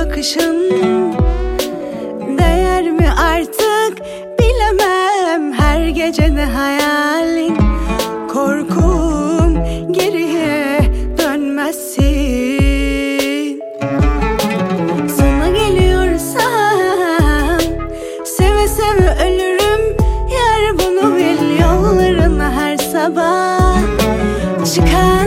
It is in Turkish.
bakışın Değer mi artık bilemem. Her gece ne hayalin Korkum geriye dönmezsin. Sana geliyorsam Seve seve ölürüm. Yar bunu bil yollarına her sabah Çıkar.